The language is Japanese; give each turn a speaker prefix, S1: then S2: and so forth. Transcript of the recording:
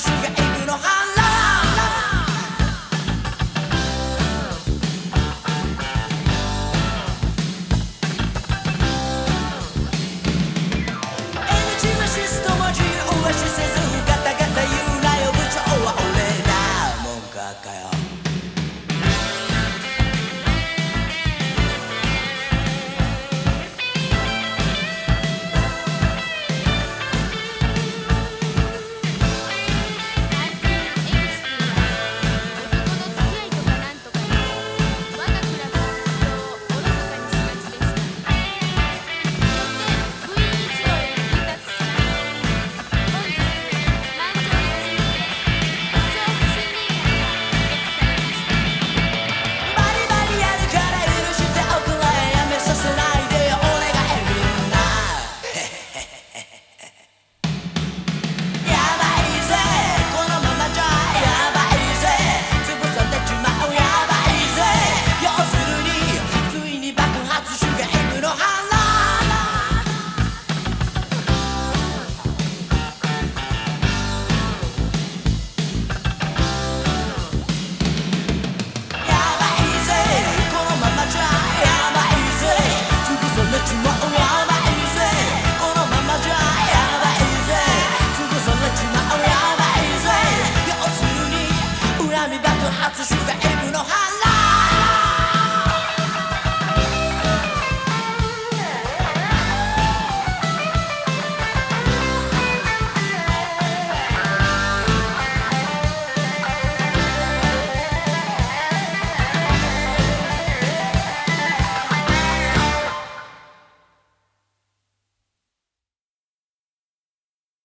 S1: sugar ain't no high み爆発した M の花